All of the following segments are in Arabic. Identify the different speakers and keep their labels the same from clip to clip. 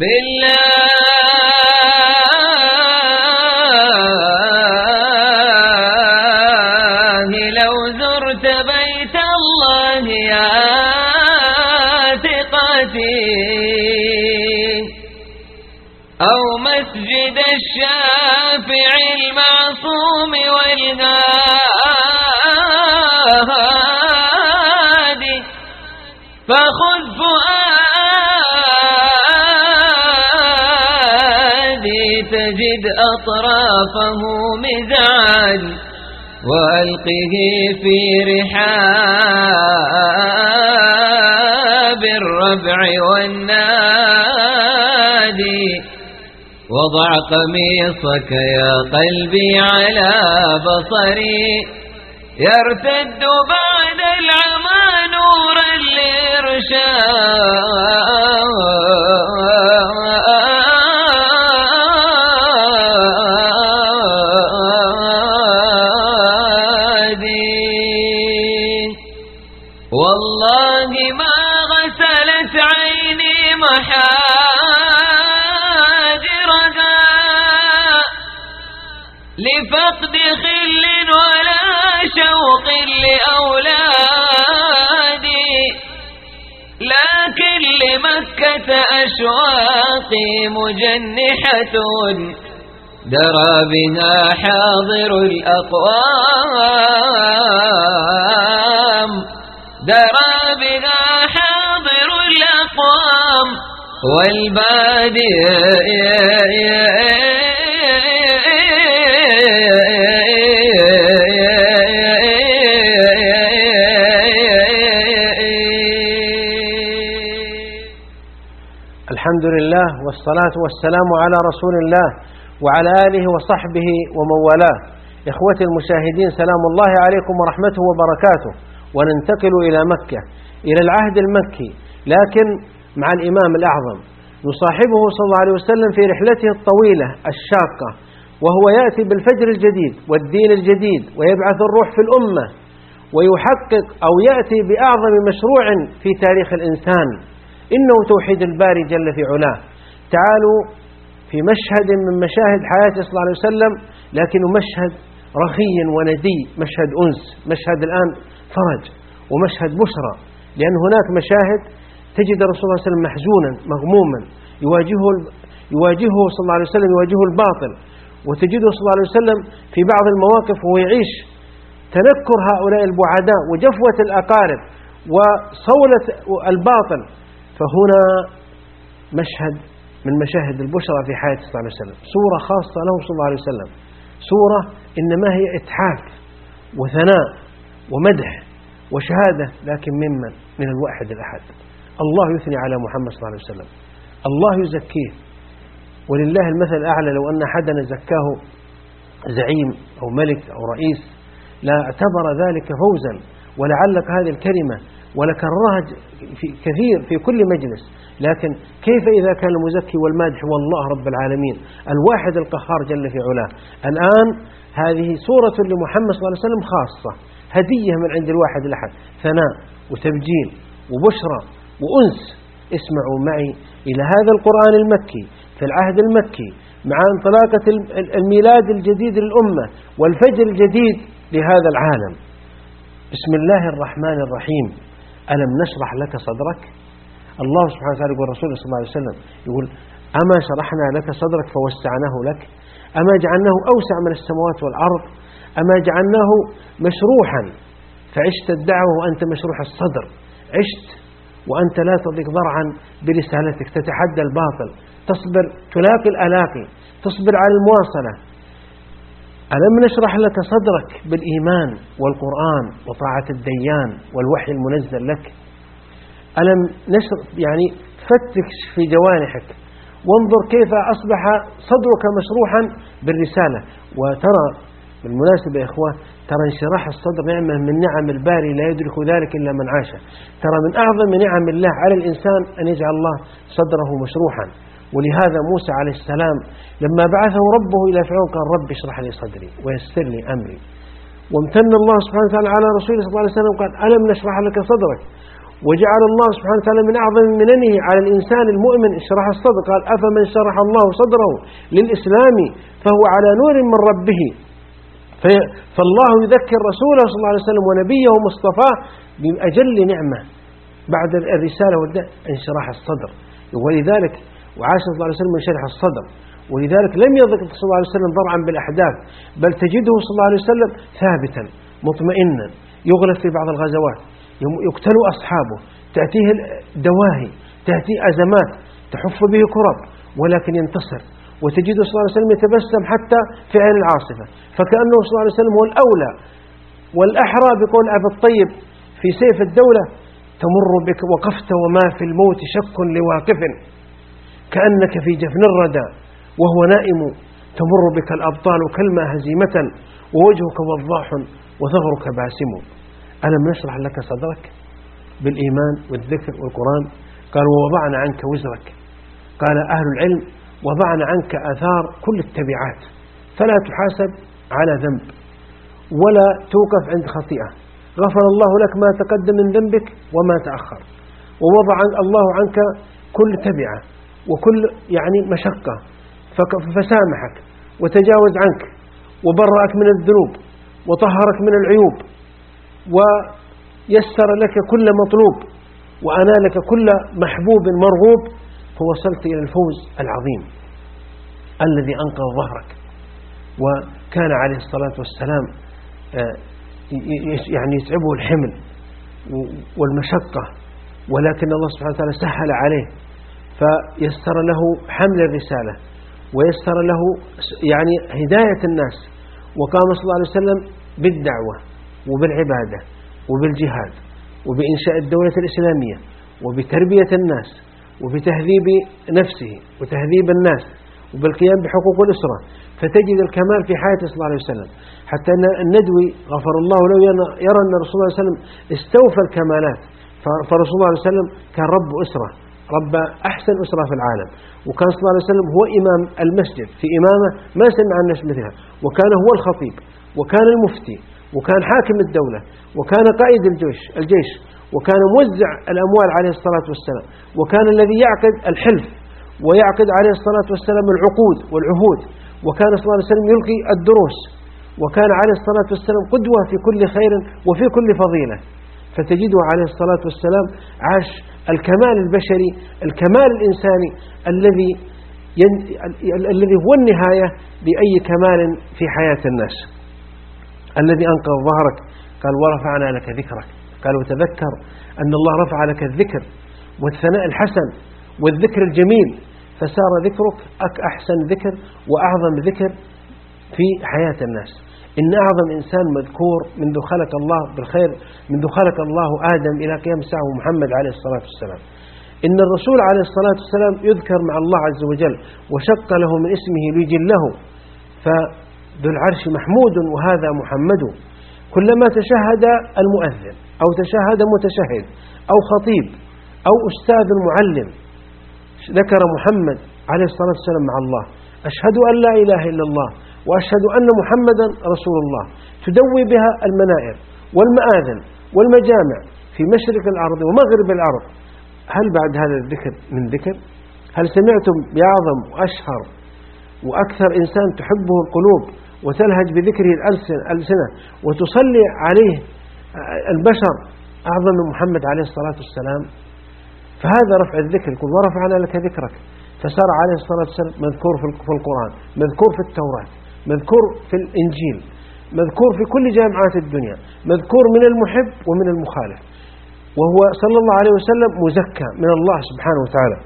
Speaker 1: بالله تجد أطرافه مزعاج وألقه في رحاب الربع والنادي وضع قميصك يا قلبي على بصري يرتد بعد العمى نورا لإرشادي أشواقي مجنحة درى بها حاضر الأقوام. درى بها حاضر الأقوام. والبادئ
Speaker 2: والصلاة والسلام على رسول الله وعلى آله وصحبه ومن والاه. إخوتي المشاهدين سلام الله عليكم ورحمته وبركاته. وننتقل إلى مكة إلى العهد المكي. لكن مع الإمام الأعظم يصاحبه صلى الله عليه وسلم في رحلته الطويلة الشاقة وهو يأتي بالفجر الجديد والدين الجديد ويبعث الروح في الأمة ويحقق أو يأتي بأعظم مشروع في تاريخ الإنسان. إنه توحيد الباري جل في علاه. تعالوا في مشهد من مشاهد حياته صلى الله عليه وسلم لكنه مشهد رخي وندي مشهد أنس مشهد الآن فرج ومشهد بشرى لأن هناك مشاهد تجد الرسول صلى الله عليه وسلم محزونا مغموما يواجهه يواجهه صلى الله عليه وسلم يواجهه الباطل. وتجده صلى الله عليه وسلم في بعض المواقف وهو يعيش تنكر هؤلاء البعداء وجفوة الأقارب وصولة الباطل. فهنا مشهد من مشاهد البشرى في حياة صلى الله عليه وسلم. صورة خاصة له صلى الله عليه وسلم. صورة إنما هي إتحاف وثناء ومدح وشهادة لكن ممن؟ من الواحد الأحد. الله يثني على محمد صلى الله عليه وسلم. الله يزكيه. ولله المثل الأعلى لو أن أحدنا زكاه زعيم أو ملك أو رئيس لا اعتبر ذلك فوزا. ولعلك هذه الكلمة ولكررها في كثير في كل مجلس. لكن كيف إذا كان المزكي والمادح هو الله رب العالمين الواحد القهار جل في علاه. الآن هذه صورة لمحمد صلى الله عليه وسلم خاصة هدية من عند الواحد الأحد. ثناء وتبجيل وبشرى وأنس. اسمعوا معي إلى هذا القرآن المكي في العهد المكي مع انطلاقة الميلاد الجديد للأمة والفجر الجديد لهذا العالم. بسم الله الرحمن الرحيم. ألم نشرح لك صدرك؟ الله سبحانه وتعالى يقول رسوله صلى الله عليه وسلم يقول أما شرحنا لك صدرك فوسعناه لك؟ أما جعلناه أوسع من السماوات والأرض؟ أما جعلناه مشروحا فعشت الدعوة وأنت مشروح الصدر. عشت وأنت لا تضيق ضرعا برسالتك. تتحدى الباطل. تصبر تلاقي الألاقي. تصبر على المواصلة. ألم نشرح لك صدرك بالإيمان والقرآن وطاعة الديان والوحي المنزل لك؟ ألم نشر يعني فتش في جوانحك. وانظر كيف أصبح صدرك مشروحا بالرسالة. وترى بالمناسبة يا إخوة ترى انشراح الصدر نعمة من نعم الباري لا يدرك ذلك إلا من عاشه ترى من أعظم نعم الله على الإنسان أن يجعل الله صدره مشروحا. ولهذا موسى عليه السلام لما بعثه ربه إلى فرعون قال رب اشرح لي صدري ويسر لي أمري. وامتن الله سبحانه وتعالى على رسوله صلى الله عليه وسلم قال ألم نشرح لك صدرك؟ وجعل الله سبحانه وتعالى من أعظم مننه على الإنسان المؤمن شرح الصدر. قال أفمن شرح الله صدره للإسلام فهو على نور من ربه. فالله يذكر رسوله صلى الله عليه وسلم ونبيه مصطفاه بأجل نعمة. بعد الرسالة انشراح الصدر. ولذلك وعاش صلى الله عليه وسلم من شرح الصدر. ولذلك لم يضق صلى الله عليه وسلم ضرعا بالأحداث بل تجده صلى الله عليه وسلم ثابتا مطمئنا يغلف في بعض الغزوات يقتل أصحابه تأتيه دواهي تأتي أزمات تحف به كرب ولكن ينتصر. وتجده صلى الله عليه وسلم يتبسم حتى في عين العاصفة. فكأنه صلى الله عليه وسلم هو الأولى والأحرى بقول أبي الطيب في سيف الدولة تمر بك وقفت وما في الموت شك لواقف. كأنك في جفن الردى وهو نائم تمر بك الأبطال كلمة هزيمة ووجهك وضاح وثغرك باسم. ألم نشرح لك صدرك؟ بالإيمان والذكر والقرآن. قال ووضعنا عنك وزرك. قال أهل العلم وضعنا عنك آثار كل التبعات فلا تحاسب على ذنب ولا توقف عند خطيئة. غفر الله لك ما تقدم من ذنبك وما تأخر ووضع الله عنك كل تبعة. وكل يعني مشقة. فسامحك وتجاوز عنك وبرأك من الذنوب وطهرك من العيوب ويسر لك كل مطلوب وأنالك كل محبوب مرغوب. فوصلت إلى الفوز العظيم الذي أنقذ ظهرك. وكان عليه الصلاة والسلام آه، يعني يتعبه الحمل والمشقة ولكن الله سبحانه وتعالى سهل عليه فيسر له حمل الرسالة ويسر له يعني هداية الناس وقام صلى الله عليه وسلم بالدعوة وبالعبادة وبالجهاد وبإنشاء الدولة الإسلامية وبتربية الناس وبتهذيب نفسه وتهذيب الناس وبالقيام بحقوق الأسرة. فتجد الكمال في حياته صلى الله عليه وسلم. حتى أن الندوي غفر الله له يرى أن رسول صلى الله عليه وسلم استوفى الكمالات فرسول الله عليه وسلم كان رب أسرة. رب أحسن أسرة في العالم. وكان صلى الله عليه وسلم هو إمام المسجد. في إمامة ما سمع الناس مثلها. وكان هو الخطيب وكان المفتي وكان حاكم الدولة وكان قائد الجيش, الجيش وكان موزع الأموال عليه الصلاة والسلام وكان الذي يعقد الحلف ويعقد عليه الصلاة والسلام العقود والعهود وكان صلى الله عليه وسلم يلقي الدروس وكان عليه الصلاة والسلام قدوة في كل خير وفي كل فضيلة. فتجده عليه الصلاة والسلام عاش الكمال البشري الكمال الإنساني الذي الذي هو النهاية لأي كمال في حياة الناس. الذي أنقذ ظهرك. قال ورفعنا لك ذكرك. قال وتذكر أن الله رفع لك الذكر والثناء الحسن والذكر الجميل فسار ذكرك أحسن ذكر وأعظم ذكر في حياة الناس. إن أعظم إنسان مذكور منذ خلق الله بالخير منذ خلق الله آدم إلى قيام الساعة محمد عليه الصلاة والسلام. إن الرسول عليه الصلاة والسلام يذكر مع الله عز وجل وشق له من اسمه ليجله فذو العرش محمود وهذا محمد. كلما تشهد المؤذن أو تشهد متشهد أو خطيب أو أستاذ معلم ذكر محمد عليه الصلاة والسلام مع الله. أشهد أن لا إله إلا الله. وأشهد أن محمدا رسول الله. تدوي بها المنائر والمآذن والمجامع في مشرق الأرض ومغرب الأرض. هل بعد هذا الذكر من ذكر؟ هل سمعتم بأعظم وأشهر وأكثر إنسان تحبه القلوب وتلهج بذكره الألسنة وتصلي عليه البشر أعظم من محمد عليه الصلاة والسلام؟ فهذا رفع الذكر. يقول ورفعنا لك ذكرك. فصار عليه الصلاة والسلام مذكور في القرآن مذكور في التوراة. مذكور في الإنجيل مذكور في كل جامعات الدنيا مذكور من المحب ومن المخالف. وهو صلى الله عليه وسلم مزكى من الله سبحانه وتعالى.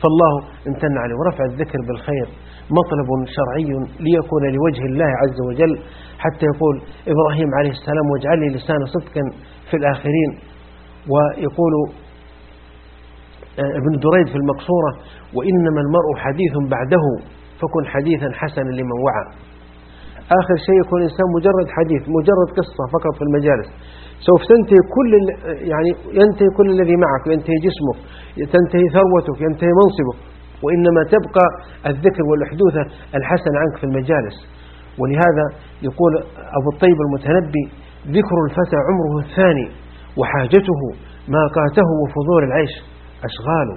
Speaker 2: فالله امتن عليه. ورفع الذكر بالخير مطلب شرعي ليكون لوجه الله عز وجل. حتى يقول إبراهيم عليه السلام واجعل لي لسان صدق في الآخرين. ويقول آه، ابن دريد في المقصورة وإنما المرء حديث بعده. فكن حديثا حسنا لمن وعى. آخر شيء يكون الإنسان مجرد حديث مجرد قصة فقط في المجالس. سوف تنتهي كل يعني ينتهي كل الذي معك ينتهي جسمك تنتهي ثروتك ينتهي منصبك. وإنما تبقى الذكر والحدوثة الحسن عنك في المجالس. ولهذا يقول أبو الطيب المتنبي ذكر الفتى عمره الثاني وحاجته ما قاته وفضول العيش أشغال.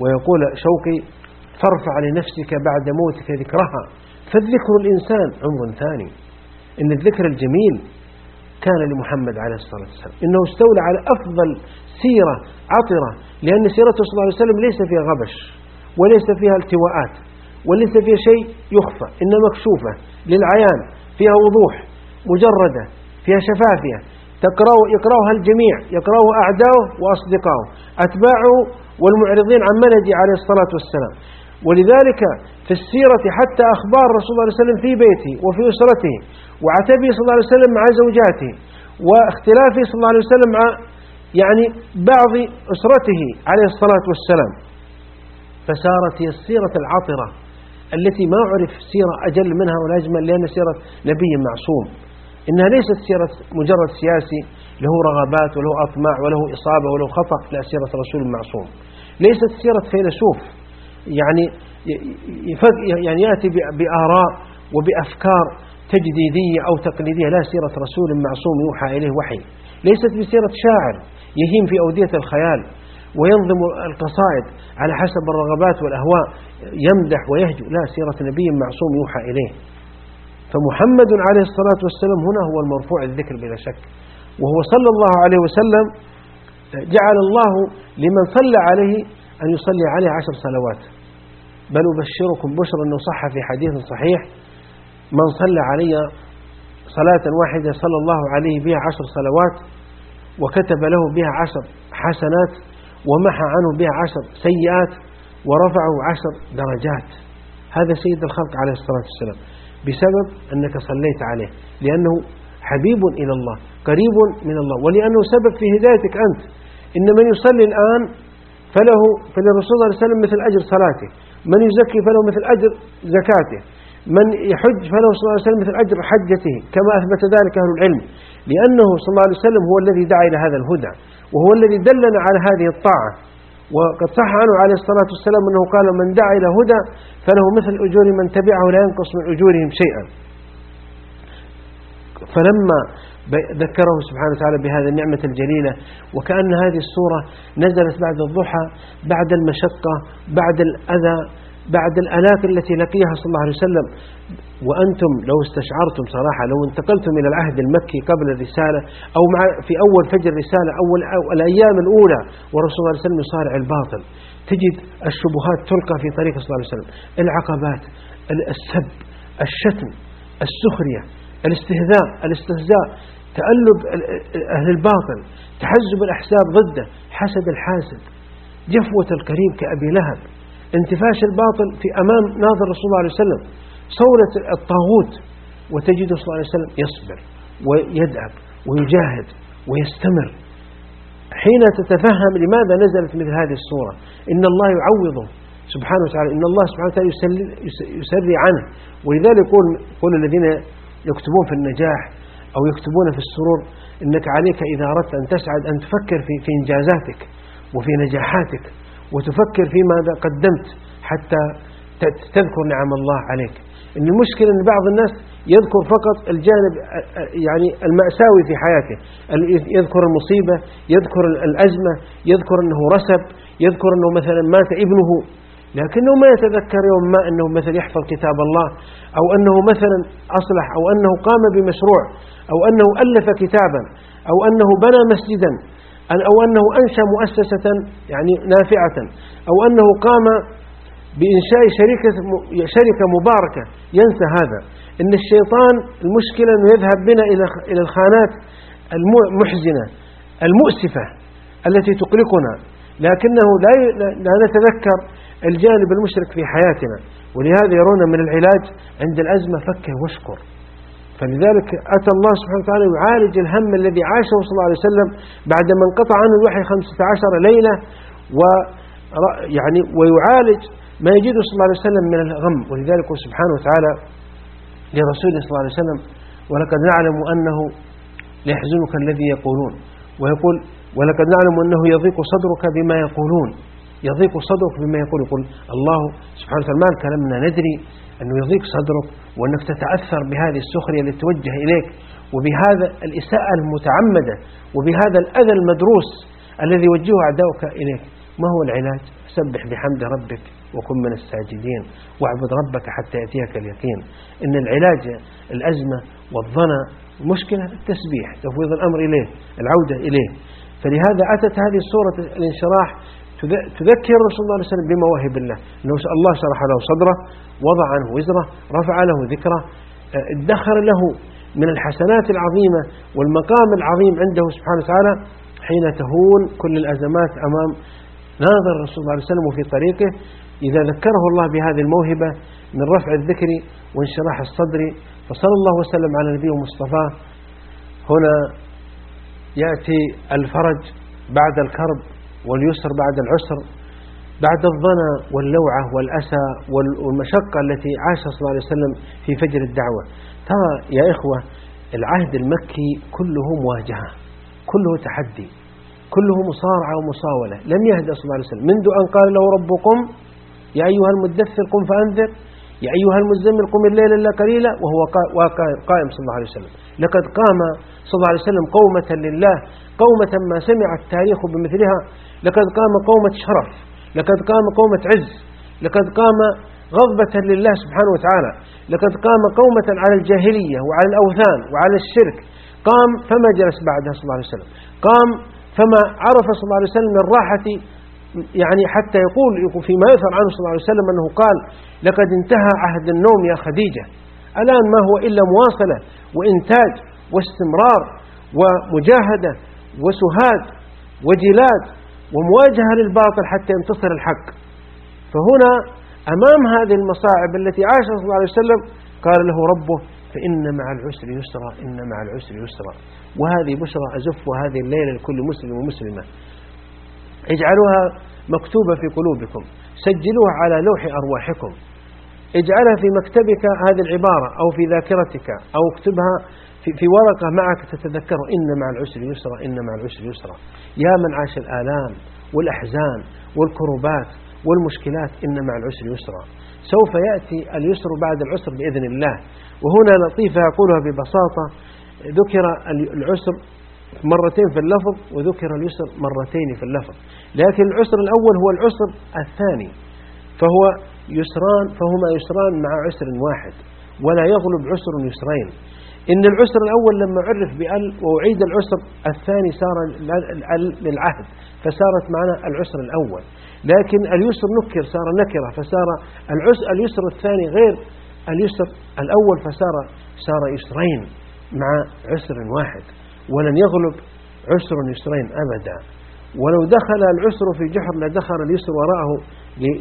Speaker 2: ويقول شوقي فارفع لنفسك بعد موتك ذكرها. فالذكر الإنسان عمر ثاني. إن الذكر الجميل كان لمحمد عليه الصلاة والسلام. إنه استولى على أفضل سيرة عطرة لأن سيرته صلى الله عليه وسلم ليس فيها غبش وليس فيها التواءات وليس فيها شيء يخفى إنما مكشوفة للعيان فيها وضوح مجردة فيها شفافية. تقرأ يقرأها الجميع يقرأه أعداؤه وأصدقائه. أتباعه والمعرضين عن منهجه عليه الصلاة والسلام. ولذلك في السيرة حتى أخبار رسول الله صلى الله عليه وسلم في بيته وفي أسرته وعتبه صلى الله عليه وسلم مع زوجاته واختلافه صلى الله عليه وسلم مع يعني بعض أسرته عليه الصلاة والسلام. فسارت هي السيرة العطرة التي ما عرف سيرة أجل منها ولا أجمل لأن سيرة نبي معصوم. إنها ليست سيرة مجرد سياسي له رغبات وله أطماع وله إصابة وله خطأ لا سيرة رسول معصوم. ليست سيرة فيلسوف. يعني يعني يأتي بآراء وبأفكار تجديدية أو تقليدية. لا سيرة رسول معصوم يوحى إليه وحي. ليست بسيرة شاعر يهيم في أودية الخيال وينظم القصائد على حسب الرغبات والأهواء يمدح ويهجو. لا سيرة نبي معصوم يوحى إليه. فمحمد عليه الصلاة والسلام هنا هو المرفوع الذكر بلا شك. وهو صلى الله عليه وسلم جعل الله لمن صلى عليه أن يصلي عليه عشر صلوات. بل أبشركم بشرا أنه صح في حديث صحيح من صلى علي صلاة واحدة صلى الله عليه بها عشر صلوات وكتب له بها عشر حسنات ومحى عنه بها عشر سيئات ورفعه عشر درجات. هذا سيد الخلق عليه الصلاة والسلام. بسبب أنك صليت عليه. لأنه حبيب إلى الله قريب من الله. ولأنه سبب في هدايتك أنت. إن من يصلي الآن فله فللرسول صلى الله عليه وسلم مثل أجر صلاته. من يزكي فله مثل أجر زكاته. من يحج فله صلى الله عليه وسلم مثل أجر حجته كما أثبت ذلك أهل العلم لأنه صلى الله عليه وسلم هو الذي دعا إلى هذا الهدى وهو الذي دلنا على هذه الطاعة. وقد صح عنه عليه الصلاة والسلام أنه قال من دعا إلى هدى فله مثل أجور من تبعه لا ينقص من أجورهم شيئا. فلما ذكره سبحانه وتعالى بهذه النعمة الجليلة. وكأن هذه السورة نزلت بعد الضحى بعد المشقة بعد الأذى بعد الآلات التي لقيها صلى الله عليه وسلم. وأنتم لو استشعرتم صراحة لو انتقلتم إلى العهد المكي قبل الرسالة أو مع في أول فجر الرسالة أول أو الأيام الأولى ورسول الله صلى الله عليه وسلم يصارع الباطل. تجد الشبهات تلقى في طريق صلى الله عليه وسلم. العقبات السب الشتم السخرية الاستهزاء الاستهزاء. تألب أهل الباطل تحزب الأحساب ضده حسد الحاسد. جفوة الكريم كأبي لهب. انتفاش الباطل في أمام ناظر رسول الله عليه وسلم. صولة الطاغوت. وتجد صلى الله عليه وسلم يصبر ويدعب ويجاهد ويستمر. حين تتفهم لماذا نزلت مثل هذه الصورة. إن الله يعوضه. سبحانه وتعالى. إن الله سبحانه وتعالى يسري عنه. ولذلك يقول, يقول الذين يكتبون في النجاح أو يكتبون في السرور إنك عليك إذا أردت أن تسعد أن تفكر في, في إنجازاتك وفي نجاحاتك وتفكر في ماذا قدمت حتى تذكر نعم الله عليك. إن المشكلة أن بعض الناس يذكر فقط الجانب يعني المأساوي في حياته يذكر المصيبة يذكر الأزمة يذكر أنه رسب يذكر أنه مثلا مات ابنه. لكنه ما يتذكر يوم ما أنه مثلا يحفظ كتاب الله أو أنه مثلا أصلح أو أنه قام بمشروع أو أنه ألف كتابا أو أنه بنى مسجدا أو أنه أنشأ مؤسسة يعني نافعة أو أنه قام بإنشاء شركة, شركة مباركة. ينسى هذا. إن الشيطان المشكلة أنه يذهب بنا إلى الخانات المحزنة المؤسفة التي تقلقنا. لكنه لا نتذكر الجانب المشرك في حياتنا. ولهذا يرون من العلاج عند الأزمة فكه واشكر. فلذلك أتى الله سبحانه وتعالى يعالج الهم الذي عاشه صلى الله عليه وسلم بعد ما انقطع عنه الوحي خمسة عشر ليلة و يعني ويعالج ما يجده صلى الله عليه وسلم من الغم. ولذلك سبحانه وتعالى لرسوله صلى الله عليه وسلم ولقد نعلم أنه ليحزنك الذي يقولون. ويقول ولقد نعلم أنه يضيق صدرك بما يقولون. يضيق صدرك بما يقول. يقول الله سبحانه وتعالى ما كلامنا ندري أنه يضيق صدرك وأنك تتأثر بهذه السخرية التي توجه إليك وبهذا الإساءة المتعمدة وبهذا الأذى المدروس الذي يوجهه أعداؤك إليك. ما هو العلاج؟ سبح بحمد ربك وكن من الساجدين واعبد ربك حتى يأتيك اليقين. إن العلاج الأزمة والظنى مشكلة التسبيح تفويض الأمر إليه العودة إليه. فلهذا أتت هذه السورة الانشراح تذكر صلى الله عليه وسلم بمواهب الله. أنه الله شرح له صدره وضع عنه وزره رفع له ذكره آه، ادخر له من الحسنات العظيمة والمقام العظيم عنده سبحانه وتعالى حين تهون كل الأزمات أمام ناظر الرسول صلى الله عليه وسلم في طريقه. إذا ذكره الله بهذه الموهبة من رفع الذكر وانشراح الصدر فصلى الله وسلم على نبيه المصطفى هنا يأتي الفرج بعد الكرب. واليسر بعد العسر بعد الظنى واللوعة والأسى والمشقة التي عاشها صلى الله عليه وسلم في فجر الدعوة. ترى يا إخوة العهد المكي كله مواجهة كله تحدي كله مصارعة ومصاولة. لم يهدأ صلى الله عليه وسلم. منذ أن قال له ربكم يا أيها المدثر قم فأنذر يا أيها المزمل قم الليل إلا قليلا وهو قائم صلى الله عليه وسلم. لقد قام صلى الله عليه وسلم قومة لله قومة ما سمع التاريخ بمثلها. لقد قام قومة شرف لقد قام قومة عز لقد قام غضبة لله سبحانه وتعالى لقد قام قومة على الجاهلية وعلى الأوثان وعلى الشرك. قام فما جلس بعدها صلى الله عليه وسلم. قام فما عرف صلى الله عليه وسلم من راحة يعني حتى يقول فيما يثر عنه صلى الله عليه وسلم أنه قال لقد انتهى عهد النوم يا خديجة الآن ما هو إلا مواصلة وإنتاج واستمرار ومجاهدة وسهاد وجلاد ومواجهة للباطل حتى ينتصر الحق. فهنا أمام هذه المصاعب التي عاشها صلى الله عليه وسلم قال له ربه فإن مع العسر يسرا إن مع العسر يسرا. وهذه بشرى أزف هذه الليلة لكل مسلم ومسلمة. اجعلوها مكتوبة في قلوبكم سجلوها على لوح أرواحكم. اجعلها في مكتبك هذه العبارة أو في ذاكرتك أو اكتبها في, في ورقة معك تتذكر إن مع العسر يسرا إن مع العسر يسرا. يا من عاش الآلام والأحزان والكربات والمشكلات إن مع العسر يسرا. سوف يأتي اليسر بعد العسر بإذن الله. وهنا لطيفة يقولها ببساطة ذكر العسر مرتين في اللفظ وذكر اليسر مرتين في اللفظ. لكن العسر الأول هو العسر الثاني. فهو يسران فهما يسران مع عسر واحد. ولا يغلب عسر يسرين. إن العسر الأول لما عرف بأل وأعيد العسر الثاني صار للعهد فصارت معنا العسر الأول. لكن اليسر نكر صار نكرة فصار اليسر الثاني غير اليسر الأول فصار صار يسرين مع عسر واحد. ولن يغلب عسر يسرين أبدا. ولو دخل العسر في جحر لدخل اليسر وراءه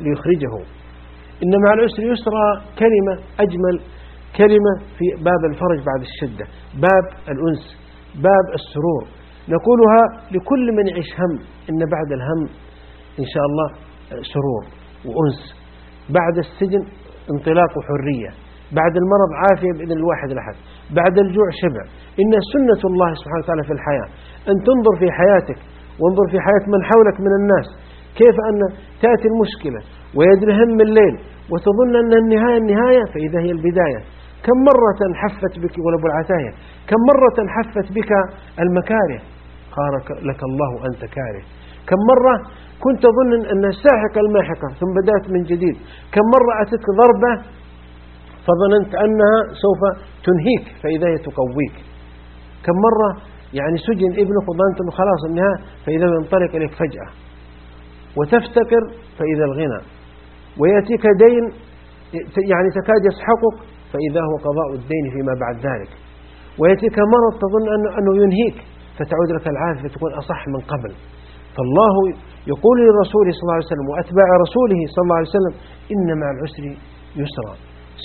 Speaker 2: ليخرجه. إن مع العسر يسرى كلمة أجمل كلمة في باب الفرج بعد الشدة باب الأنس باب السرور. نقولها لكل من يعيش هم إن بعد الهم إن شاء الله سرور وأنس. بعد السجن انطلاق وحرية بعد المرض عافية بإذن الواحد الأحد. بعد الجوع شبع. إن سنة الله سبحانه وتعالى في الحياة. أن تنظر في حياتك وانظر في حياة من حولك من الناس. كيف أن تأتي المشكلة ويدرهم الليل وتظن أن النهاية النهاية فإذا هي البداية. كم مرة حفت بك ولب العتاية؟ كم مرة حفت بك المكاره؟ قال لك الله أنت كاره كم مرة كنت تظن أن الساحقة الماحقة ثم بدأت من جديد. كم مرة أتتك ضربة فظننت أنها سوف تنهيك فإذا هي تقويك. كم مرة يعني سجن ابنك وظننت أنه خلاص النهاية فإذا ينطلق إليك فجأة. وتفتكر فإذا الغنى. ويأتيك دين يعني تكاد يسحقك فإذا هو قضاء الدين فيما بعد ذلك. ويأتيك مرض تظن أنه, ينهيك فتعود لك العافية فتكون أصح من قبل. فالله يقول لرسوله صلى الله عليه وسلم وأتباع رسوله صلى الله عليه وسلم إن مع العسر يسرا.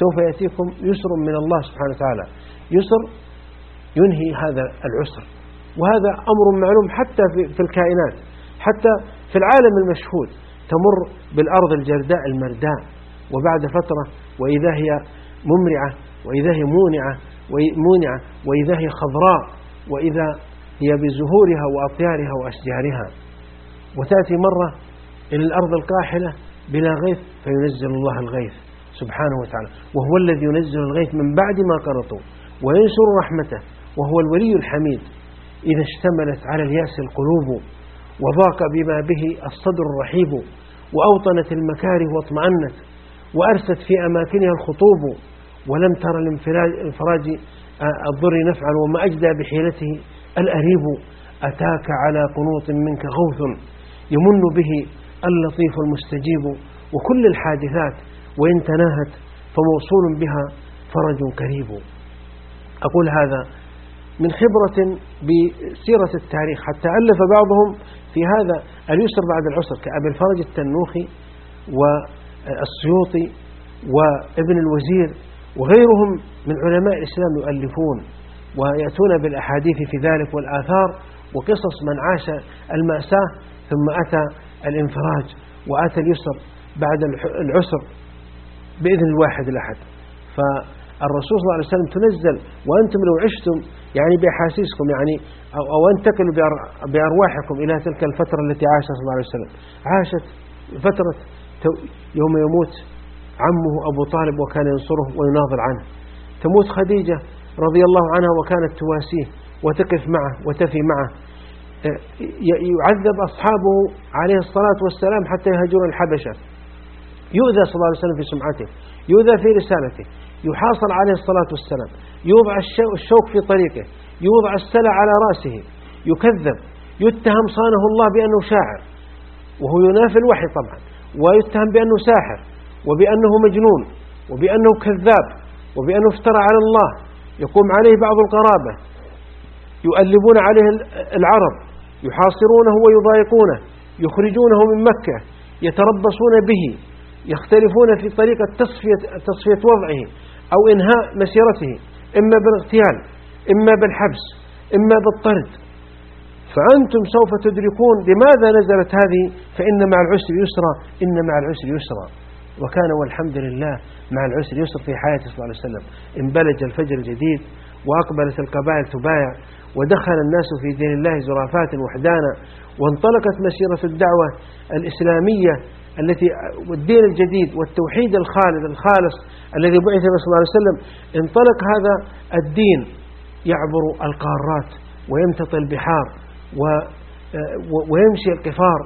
Speaker 2: سوف يأتيكم يسر من الله سبحانه وتعالى. يسر ينهي هذا العسر. وهذا أمر معلوم حتى في الكائنات حتى في العالم المشهود تمر بالأرض الجرداء المرداء وبعد فترة وإذا هي ممرعة وإذا هي مونعة مونعة وإذا هي خضراء وإذا هي بزهورها وأطيارها وأشجارها. وتأتي مرة إلى الأرض القاحلة بلا غيث فينزل الله الغيث سبحانه وتعالى. وهو الذي ينزل الغيث من بعد ما قرطوا وينشر رحمته وهو الولي الحميد. إذا اشتملت على اليأس القلوب وضاق بما به الصدر الرحيب وأوطنت المكاره واطمأنت وأرست في أماكنها الخطوب ولم تر لانفراج الضر نفعا وما أجدى بحيلته. الأريب أتاك على قنوط منك غوث يمن به اللطيف المستجيب. وكل الحادثات وإن تناهت فموصول بها فرج كريب أقول هذا من خبرة بسيرة التاريخ. حتى ألف بعضهم في هذا اليسر بعد العسر كأبي الفرج التنوخي والسيوطي وابن الوزير وغيرهم من علماء الإسلام يؤلفون ويأتون بالأحاديث في ذلك والآثار وقصص من عاش المأساة ثم أتى الانفراج وأتى اليسر بعد العسر بإذن الواحد الأحد. فالرسول صلى الله عليه وسلم تنزل وأنتم لو عشتم يعني بأحاسيسكم يعني أو, أو انتقلوا بأرواحكم إلى تلك الفترة التي عاشها صلى الله عليه وسلم. عاشت فترة يوم يموت عمه أبو طالب وكان ينصره ويناضل عنه. تموت خديجة رضي الله عنها وكانت تواسيه وتقف معه وتفي معه. يعذب أصحابه عليه الصلاة والسلام حتى يهجرون الحبشة. يؤذى صلى الله عليه وسلم في سمعته يؤذى في رسالته يحاصر عليه الصلاة والسلام يوضع الشوك في طريقه يوضع السلع على رأسه يكذب يتهم صانه الله بأنه شاعر. وهو ينافي الوحي طبعا ويتهم بأنه ساحر. وبأنه مجنون وبأنه كذاب وبأنه افترى على الله يقوم عليه بعض القرابة يؤلبون عليه العرب يحاصرونه ويضايقونه يخرجونه من مكة يتربصون به يختلفون في طريقة تصفية, تصفية وضعه أو إنهاء مسيرته إما بالاغتيال إما بالحبس إما بالطرد. فأنتم سوف تدركون لماذا نزلت هذه؟ فإن مع العسر يسرا إن مع العسر يسرا. وكان والحمد لله مع العسر يسر في حياته صلى الله عليه وسلم. انبلج الفجر الجديد وأقبلت القبائل تبايع ودخل الناس في دين الله زرافات وحدانا وانطلقت مسيرة الدعوة الإسلامية التي والدين الجديد والتوحيد الخالد الخالص الذي بعث به صلى الله عليه وسلم. انطلق هذا الدين يعبر القارات ويمتطي البحار ويمشي القفار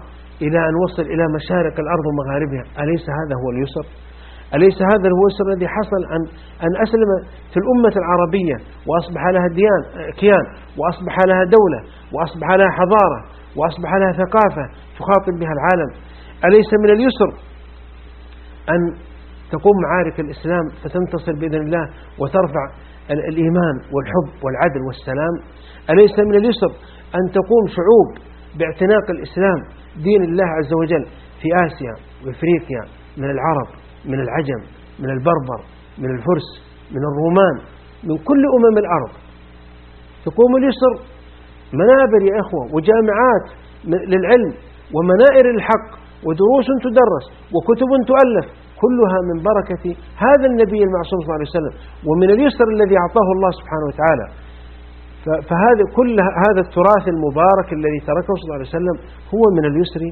Speaker 2: إلى أن وصل إلى مشارق الأرض ومغاربها. أليس هذا هو اليسر؟ أليس هذا هو اليسر الذي حصل أن, أن أسلم في الأمة العربية وأصبح لها ديان كيان وأصبح لها دولة وأصبح لها حضارة وأصبح لها ثقافة تخاطب بها العالم. أليس من اليسر أن تقوم معارك الإسلام فتنتصر بإذن الله وترفع الإيمان والحب والعدل والسلام؟ أليس من اليسر أن تقوم شعوب باعتناق الإسلام دين الله عز وجل في آسيا وإفريقيا من العرب من العجم من البربر من الفرس من الرومان من كل أمم الأرض. تقوم اليسر منابر يا إخوة وجامعات للعلم ومنائر الحق ودروس تدرس وكتب تؤلف كلها من بركة هذا النبي المعصوم صلى الله عليه وسلم ومن اليسر الذي أعطاه الله سبحانه وتعالى. فهذا كل هذا التراث المبارك الذي تركه صلى الله عليه وسلم هو من اليسر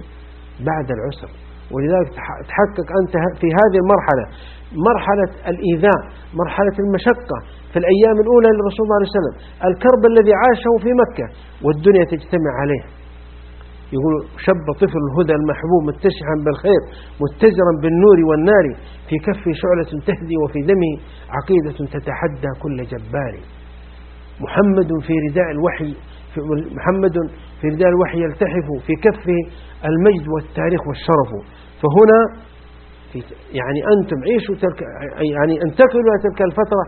Speaker 2: بعد العسر. ولذلك تحقق أنت في هذه المرحلة مرحلة الإيذاء مرحلة المشقة في الأيام الأولى للرسول صلى الله عليه وسلم. الكرب الذي عاشه في مكة والدنيا تجتمع عليه. يقول شب طفل الهدى المحبوب متسحا بالخير متزرا بالنور والنار في كفه شعلة تهدي وفي دمه عقيدة تتحدى كل جبار. محمد في رداء الوحي محمد في رداء الوحي يلتحف في كفه المجد والتاريخ والشرف. فهنا يعني أنتم عيشوا تلك يعني انتقلوا إلى تلك الفترة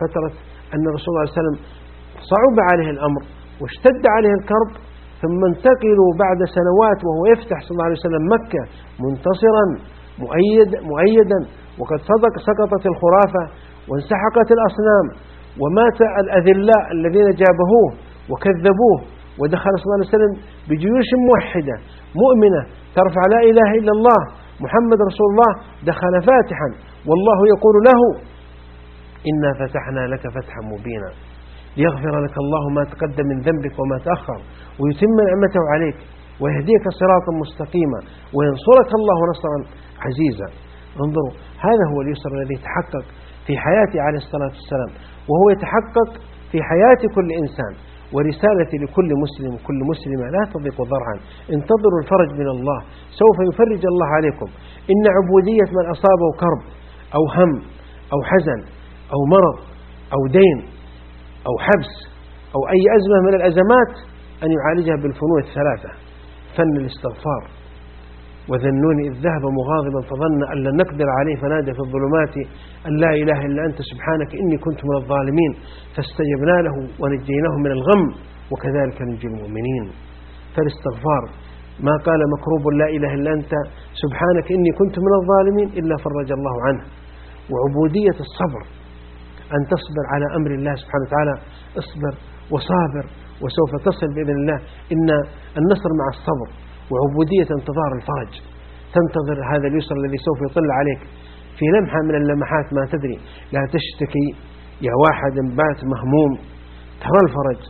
Speaker 2: فترة أن الرسول صلى الله عليه وسلم صعب عليه الأمر واشتد عليه الكرب ثم انتقلوا بعد سنوات وهو يفتح صلى الله عليه وسلم مكة منتصرا مؤيد مؤيدا. وقد صدق سقطت الخرافة وانسحقت الأصنام. ومات الأذلاء الذين جابهوه وكذبوه ودخل صلى الله عليه وسلم بجيوش موحدة مؤمنة ترفع لا إله إلا الله محمد رسول الله دخل فاتحا. والله يقول له إنا فتحنا لك فتحا مبينا ليغفر لك الله ما تقدم من ذنبك وما تأخر ويتم نعمته عليك ويهديك صراطا مستقيما وينصرك الله نصرا عزيزا. انظروا هذا هو اليسر الذي تحقق في حياة عليه الصلاة والسلام وهو يتحقق في حياة كل إنسان ورسالتي لكل مسلم وكل مسلمة لا تضيق ذرعا انتظروا الفرج من الله سوف يفرج الله عليكم. إن عبودية من أصابه كرب أو هم أو حزن أو مرض أو دين أو حبس أو أي أزمة من الأزمات أن يعالجها بالفنون الثلاثة. فن الاستغفار. وذنون إذ ذهب مغاضبا فظن أن لن نقدر عليه فنادى في الظلمات أن لا إله إلا أنت سبحانك إني كنت من الظالمين فاستجبنا له ونجيناه من الغم وكذلك ننجي المؤمنين. فالاستغفار ما قال مكروب لا إله إلا أنت سبحانك إني كنت من الظالمين إلا فرج الله عنه. وعبودية الصبر أن تصبر على أمر الله سبحانه وتعالى اصبر وصابر وسوف تصل بإذن الله. إن النصر مع الصبر. وعبودية انتظار الفرج. تنتظر هذا اليسر الذي سوف يطل عليك. في لمحة من اللمحات ما تدري لا تشتكي يا واحد بات مهموم. ترى الفرج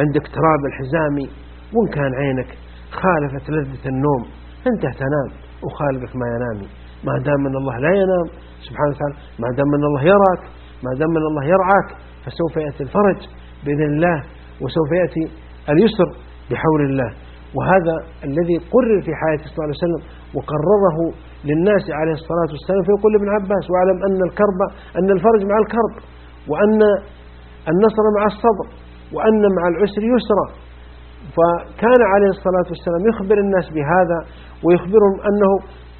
Speaker 2: عندك تراب الحزامي وإن كان عينك خالفت لذة النوم أنت تنام وخالقك ما ينامي ما دام أن الله لا ينام سبحانه وتعالى ما دام أن الله يراك ما دام أن الله يرعاك فسوف يأتي الفرج بإذن الله وسوف يأتي اليسر بحول الله. وهذا الذي قرر في حياة صلى الله عليه وسلم وقرره للناس عليه الصلاة والسلام فيقول لابن عباس واعلم أن الكرب أن الفرج مع الكرب وأن النصر مع الصبر وأن مع العسر يسرا. فكان عليه الصلاة والسلام يخبر الناس بهذا ويخبرهم أنه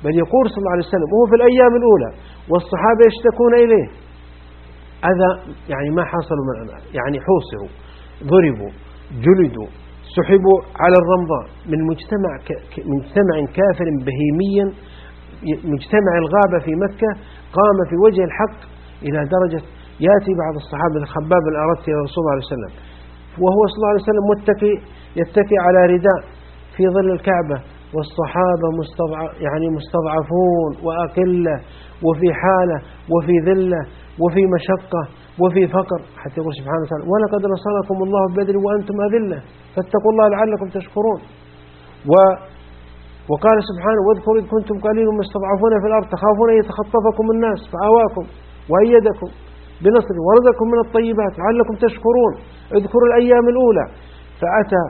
Speaker 2: بل يقول صلى الله عليه وسلم وهو في الأيام الأولى والصحابة يشتكون إليه. أذى يعني ما حصلوا من يعني حوصروا ضربوا جلدوا سحبوا على الرمضاء من مجتمع مجتمع كافر بهيميا مجتمع الغابة في مكة قام في وجه الحق إلى درجة يأتي بعض الصحابة الخباب الأردت إلى الله عليه وسلم. وهو صلى الله عليه وسلم متكي يتكي على رداء في ظل الكعبة. والصحابة يعني مستضعفون وأقلة وفي حالة وفي ذلة وفي مشقة. وفي فقر. حتى يقول سبحانه وتعالى ولقد نصركم الله ببدر وأنتم أذلة. فاتقوا الله لعلكم تشكرون. و وقال سبحانه واذكروا إذ كنتم قليل مستضعفون في الأرض تخافون أن يتخطفكم الناس فآواكم وأيدكم بنصره ورزقكم من الطيبات لعلكم تشكرون. اذكروا الأيام الأولى. فأتى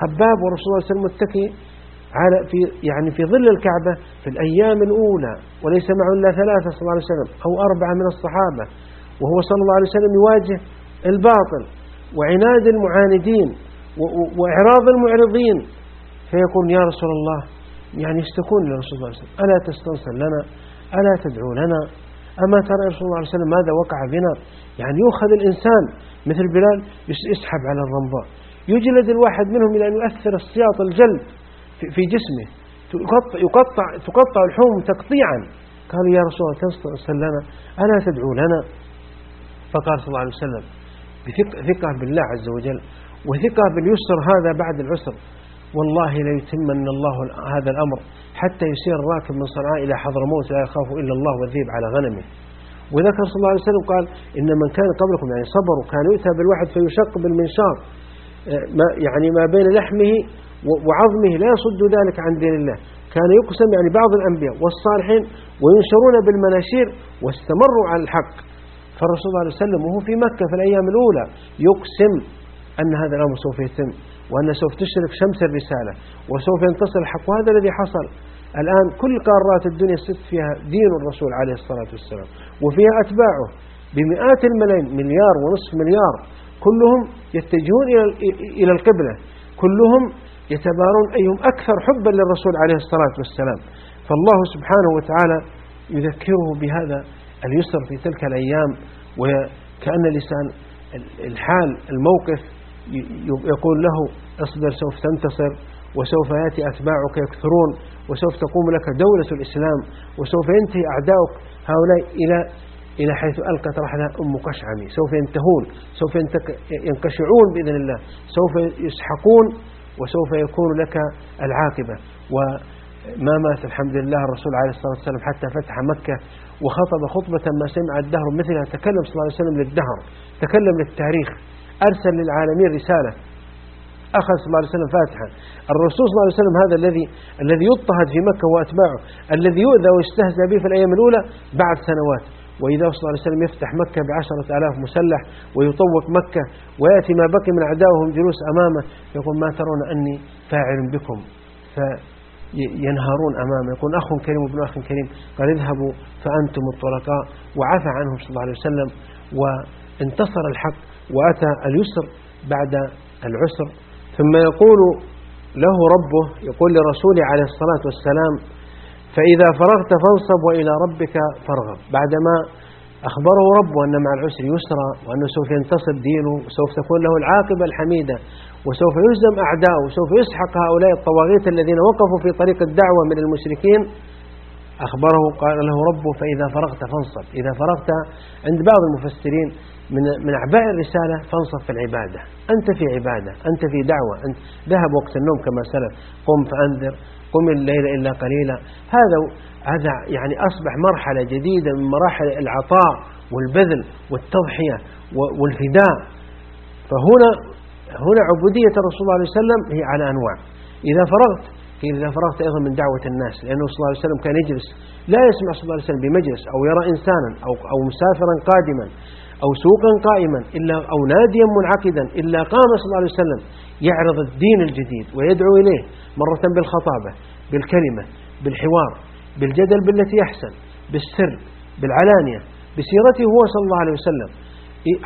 Speaker 2: خباب ورسول الله صلى الله عليه وسلم على في يعني في ظل الكعبة في الأيام الأولى وليس معه إلا ثلاثة صلى الله عليه وسلم أو أربعة من الصحابة. وهو صلى الله عليه وسلم يواجه الباطل وعناد المعاندين وإعراض المعرضين فيقول يا رسول الله يعني يشتكون لرسول الله عليه وسلم ألا تستنصر لنا؟ ألا تدعو لنا؟ أما ترى رسول الله عليه وسلم ماذا وقع بنا يعني يؤخذ الإنسان مثل بلال يسحب على الرمضاء يجلد الواحد منهم إلى أن يؤثر السياط الجلد في جسمه يقطع, يقطع تقطع الحوم تقطيعا. قالوا يا رسول الله تستنصر لنا؟ ألا تدعو لنا؟ فقال صلى الله عليه وسلم بثقة بالله عز وجل وثقة باليسر هذا بعد العسر. والله ليتمن الله هذا الأمر حتى يسير الراكب من صنعاء إلى حضرموت لا يخاف إلا الله والذيب على غنمه. وذكر صلى الله عليه وسلم قال إن من كان قبلكم يعني صبروا كان يؤتى بالواحد فيشق بالمنشار يعني ما بين لحمه وعظمه لا يصد ذلك عن دين الله. كان يقسم يعني بعض الأنبياء والصالحين وينشرون بالمناشير واستمروا على الحق. فالرسول صلى الله عليه وسلم وهو في مكة في الأيام الأولى يقسم أن هذا الأمر سوف يتم وأن سوف تشرق شمس الرسالة وسوف ينتصر الحق وهذا الذي حصل. الآن كل قارات الدنيا ست فيها دين الرسول عليه الصلاة والسلام وفيها أتباعه بمئات الملايين مليار ونصف مليار. كلهم يتجهون إلى القبلة. كلهم يتبارون أيهم أكثر حبا للرسول عليه الصلاة والسلام. فالله سبحانه وتعالى يذكره بهذا اليسر في تلك الأيام وكأن لسان الحال الموقف يقول له اصبر سوف تنتصر وسوف يأتي أتباعك يكثرون وسوف تقوم لك دولة الإسلام وسوف ينتهي أعداؤك هؤلاء إلى إلى حيث ألقت رحلها أم قشعمي سوف ينتهون سوف ينقشعون بإذن الله سوف يسحقون وسوف يكون لك العاقبة. وما مات الحمد لله الرسول عليه الصلاة والسلام حتى فتح مكة وخطب خطبة ما سمع الدهر مثلها. تكلم صلى الله عليه وسلم للدهر تكلم للتاريخ. أرسل للعالمين رسالة. أخذ صلى الله عليه وسلم فاتحا الرسول صلى الله عليه وسلم هذا الذي الذي يضطهد في مكة وأتباعه الذي يؤذى ويستهزأ به في الأيام الأولى بعد سنوات. وإذا صلى الله عليه وسلم يفتح مكة بعشرة آلاف مسلح ويطوق مكة ويأتي ما بقي من أعدائهم جلوس أمامه يقول ما ترون أني فاعل بكم. فينهارون أمامه. يقول أخ كريم وابن أخ كريم قال اذهبوا فأنتم الطلقاء وعفى عنهم صلى الله عليه وسلم وانتصر الحق وأتى اليسر بعد العسر. ثم يقول له ربه يقول لرسوله عليه الصلاة والسلام فإذا فرغت فانصب وإلى ربك فارغب. بعدما أخبره ربه أن مع العسر يسرا وأنه سوف ينتصر دينه وسوف تكون له العاقبة الحميدة. وسوف يهزم أعداؤه وسوف يسحق هؤلاء الطواغيت الذين وقفوا في طريق الدعوة من المشركين. أخبره قال له ربه فإذا فرغت فانصب. إذا فرغت عند بعض المفسرين من من أعباء الرسالة فانصب في العبادة. أنت في عبادة أنت في دعوة أنت ذهب وقت النوم كما سلف. قم فأنذر قم الليل إلا قليلا. هذا هذا يعني أصبح مرحلة جديدة من مراحل العطاء والبذل والتضحية والفداء. فهنا هنا عبودية الرسول صلى الله عليه وسلم هي على أنواع. إذا فرغت إذا فرغت أيضا من دعوة الناس لأنه صلى الله عليه وسلم كان يجلس. لا يسمع صلى الله عليه وسلم بمجلس أو يرى إنسانا أو, أو مسافرا قادما أو سوقا قائما إلا أو ناديا منعقدا إلا قام صلى الله عليه وسلم يعرض الدين الجديد ويدعو إليه مرة بالخطابة بالكلمة بالحوار بالجدل بالتي يحسن بالسر بالعلانية بسيرته هو صلى الله عليه وسلم.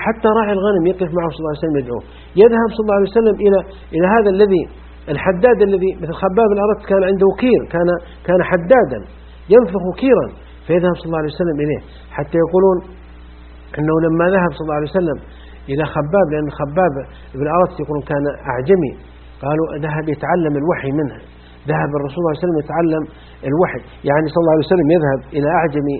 Speaker 2: حتى راعي الغنم يقف معه صلى الله عليه وسلم يدعوه. يذهب صلى الله عليه وسلم إلى إلى هذا الذي الحداد الذي مثل خباب الأرض كان عنده كير كان كان حدادا ينفخ كيرا. فيذهب صلى الله عليه وسلم إليه. حتى يقولون أنه لما ذهب صلى الله عليه وسلم إلى خباب لأن خباب بن أرد يقولون كان أعجمي. قالوا ذهب يتعلم الوحي منه. ذهب الرسول صلى الله عليه وسلم يتعلم الوحي. يعني صلى الله عليه وسلم يذهب إلى أعجمي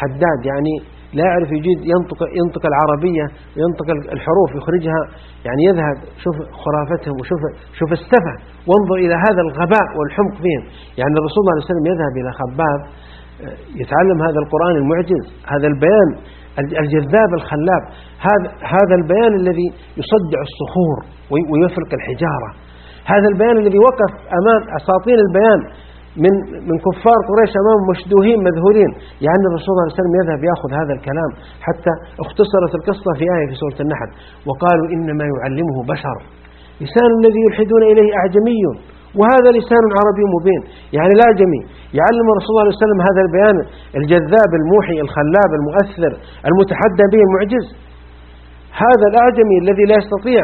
Speaker 2: حداد يعني لا يعرف يجيد ينطق ينطق العربية وينطق الحروف يخرجها يعني يذهب شوف خرافتهم وشوف شوف السفة. وانظر إلى هذا الغباء والحمق فيهم. يعني الرسول صلى الله عليه وسلم يذهب إلى خباب يتعلم هذا القرآن المعجز هذا البيان الجذاب الخلاب. هذا هذا البيان الذي يصدع الصخور ويفرق الحجارة. هذا البيان الذي وقف أمام أساطين البيان. من من كفار قريش أمام مشدوهين مذهولين. يعني الرسول صلى الله عليه وسلم يذهب يأخذ هذا الكلام حتى اختصرت القصة في آية في سورة النحل. وقالوا إنما يعلمه بشر. لسان الذي يلحدون إليه أعجمي. وهذا لسان عربي مبين. يعني جميع يعلم الرسول صلى الله عليه وسلم هذا البيان. الجذاب الموحي الخلاب المؤثر المتحدى به المعجز. هذا الأعجمي الذي لا يستطيع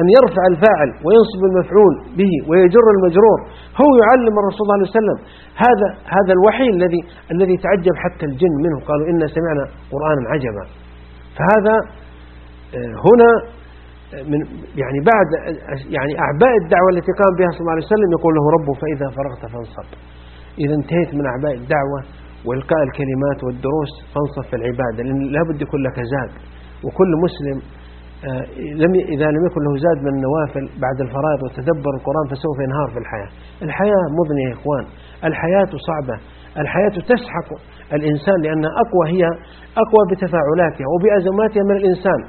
Speaker 2: أن يرفع الفاعل وينصب المفعول به ويجر المجرور هو يعلم الرسول صلى الله عليه وسلم. هذا هذا الوحي الذي الذي تعجب حتى الجن منه قالوا إنا سمعنا قرآنا عجبا. فهذا آه، هنا من يعني بعد يعني أعباء الدعوة التي قام بها صلى الله عليه وسلم يقول له ربه فإذا فرغت فانصب. إذا انتهيت من أعباء الدعوة وإلقاء الكلمات والدروس فانصب في العبادة لأن لابد يكون لك زاد. وكل مسلم آه، لم إذا لم يكن له زاد من النوافل بعد الفرائض وتدبر القرآن فسوف ينهار في الحياة. الحياة مضنية يا إخوان. الحياة صعبة. الحياة تسحق الإنسان لأنها أقوى هي أقوى بتفاعلاتها وبأزماتها من الإنسان.